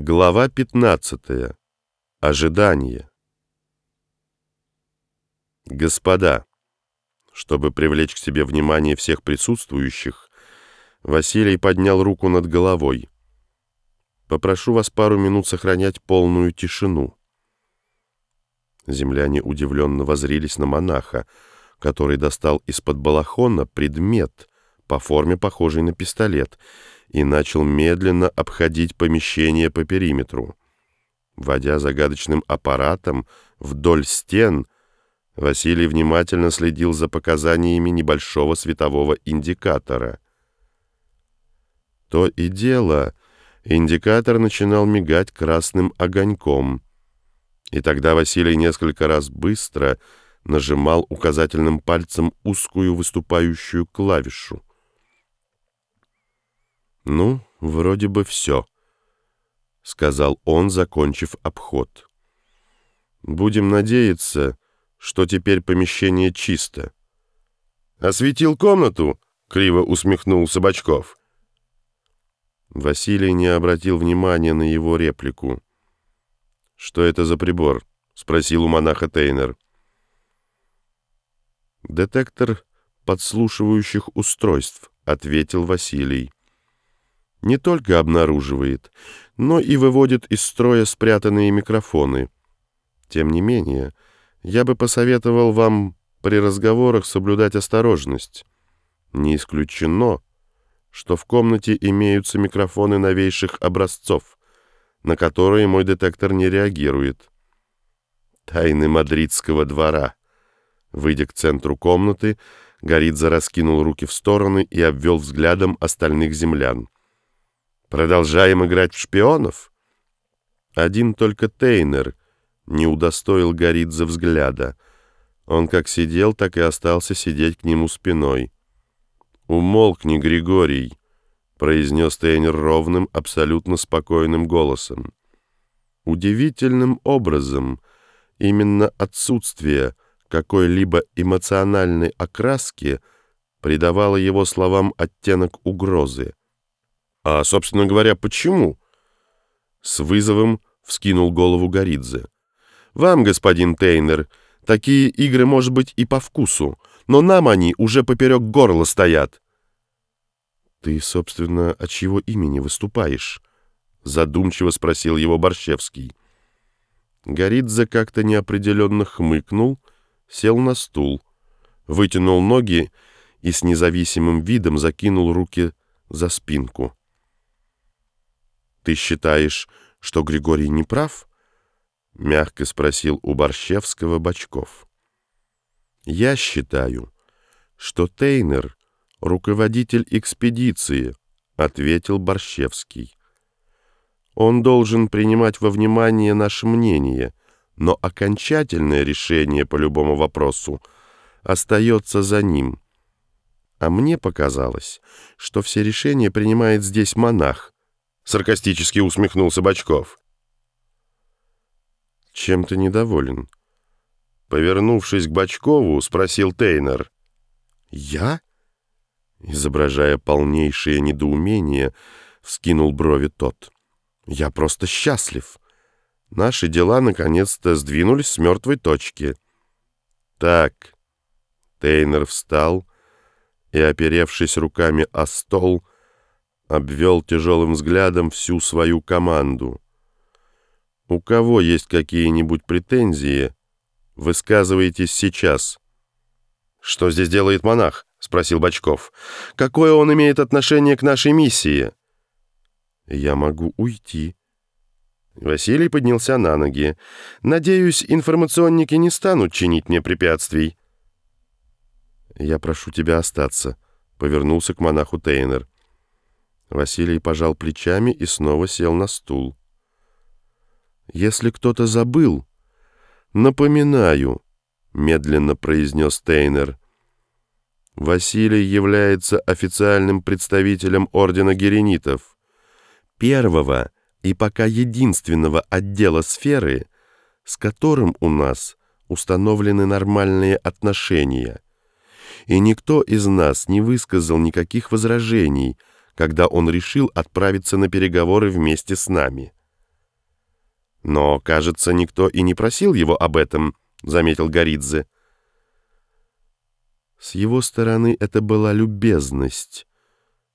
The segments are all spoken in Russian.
Глава 15. Ожидание. Господа, чтобы привлечь к себе внимание всех присутствующих, Василий поднял руку над головой. Попрошу вас пару минут сохранять полную тишину. Земляне удивленно возрились на монаха, который достал из-под балахона предмет, по форме похожий на пистолет, и начал медленно обходить помещение по периметру. Водя загадочным аппаратом вдоль стен, Василий внимательно следил за показаниями небольшого светового индикатора. То и дело, индикатор начинал мигать красным огоньком, и тогда Василий несколько раз быстро нажимал указательным пальцем узкую выступающую клавишу. «Ну, вроде бы все», — сказал он, закончив обход. «Будем надеяться, что теперь помещение чисто». «Осветил комнату?» — криво усмехнулся Бочков. Василий не обратил внимания на его реплику. «Что это за прибор?» — спросил у монаха Тейнер. «Детектор подслушивающих устройств», — ответил Василий не только обнаруживает, но и выводит из строя спрятанные микрофоны. Тем не менее, я бы посоветовал вам при разговорах соблюдать осторожность. Не исключено, что в комнате имеются микрофоны новейших образцов, на которые мой детектор не реагирует. Тайны мадридского двора. Выйдя к центру комнаты, Горидзе раскинул руки в стороны и обвел взглядом остальных землян. Продолжаем играть в шпионов? Один только Тейнер не удостоил Горидзе взгляда. Он как сидел, так и остался сидеть к нему спиной. «Умолкни, Григорий», — произнес Тейнер ровным, абсолютно спокойным голосом. Удивительным образом именно отсутствие какой-либо эмоциональной окраски придавало его словам оттенок угрозы. «А, собственно говоря, почему?» С вызовом вскинул голову Горидзе. «Вам, господин Тейнер, такие игры, может быть, и по вкусу, но нам они уже поперек горла стоят». «Ты, собственно, от чьего имени выступаешь?» Задумчиво спросил его Борщевский. Горидзе как-то неопределенно хмыкнул, сел на стул, вытянул ноги и с независимым видом закинул руки за спинку. «Ты считаешь, что Григорий не прав?» — мягко спросил у Борщевского Бочков. «Я считаю, что Тейнер — руководитель экспедиции», — ответил Борщевский. «Он должен принимать во внимание наше мнение, но окончательное решение по любому вопросу остается за ним. А мне показалось, что все решения принимает здесь монах, саркастически усмехнулся Бочков. «Чем ты недоволен?» Повернувшись к Бочкову, спросил Тейнер. «Я?» Изображая полнейшее недоумение, вскинул брови тот. «Я просто счастлив. Наши дела наконец-то сдвинулись с мертвой точки». «Так...» Тейнер встал и, оперевшись руками о стол, обвел тяжелым взглядом всю свою команду. «У кого есть какие-нибудь претензии, высказывайтесь сейчас». «Что здесь делает монах?» — спросил Бочков. «Какое он имеет отношение к нашей миссии?» «Я могу уйти». Василий поднялся на ноги. «Надеюсь, информационники не станут чинить мне препятствий». «Я прошу тебя остаться», — повернулся к монаху Тейнер. Василий пожал плечами и снова сел на стул. «Если кто-то забыл, напоминаю», — медленно произнес Тейнер. «Василий является официальным представителем Ордена Геренитов, первого и пока единственного отдела сферы, с которым у нас установлены нормальные отношения. И никто из нас не высказал никаких возражений, когда он решил отправиться на переговоры вместе с нами. Но, кажется, никто и не просил его об этом, заметил Горидзе. С его стороны это была любезность,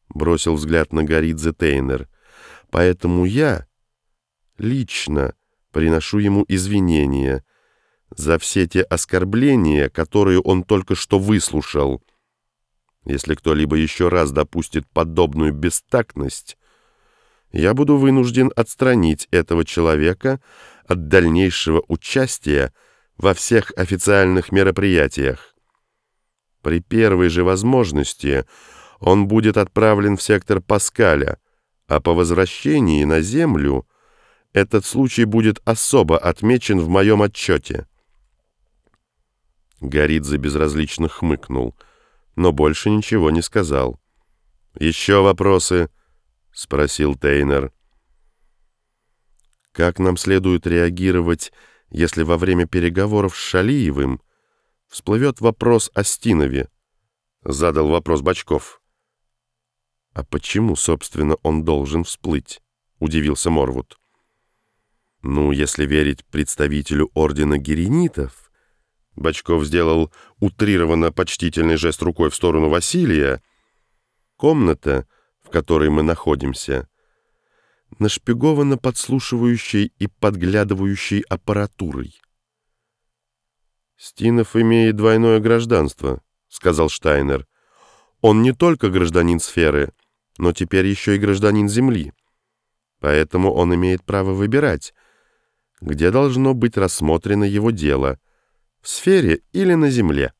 бросил взгляд на Горидзе Тейнер. Поэтому я лично приношу ему извинения за все те оскорбления, которые он только что выслушал. Если кто-либо еще раз допустит подобную бестактность, я буду вынужден отстранить этого человека от дальнейшего участия во всех официальных мероприятиях. При первой же возможности он будет отправлен в сектор Паскаля, а по возвращении на Землю этот случай будет особо отмечен в моем отчете. Горидзе безразлично хмыкнул, но больше ничего не сказал. «Еще вопросы?» — спросил Тейнер. «Как нам следует реагировать, если во время переговоров с Шалиевым всплывет вопрос о Стинове?» — задал вопрос Бочков. «А почему, собственно, он должен всплыть?» — удивился Морвуд. «Ну, если верить представителю Ордена Геренитов...» Бочков сделал утрированно почтительный жест рукой в сторону Василия. «Комната...» в которой мы находимся, нашпигована подслушивающей и подглядывающей аппаратурой. «Стинов имеет двойное гражданство», — сказал Штайнер. «Он не только гражданин сферы, но теперь еще и гражданин Земли. Поэтому он имеет право выбирать, где должно быть рассмотрено его дело — в сфере или на Земле».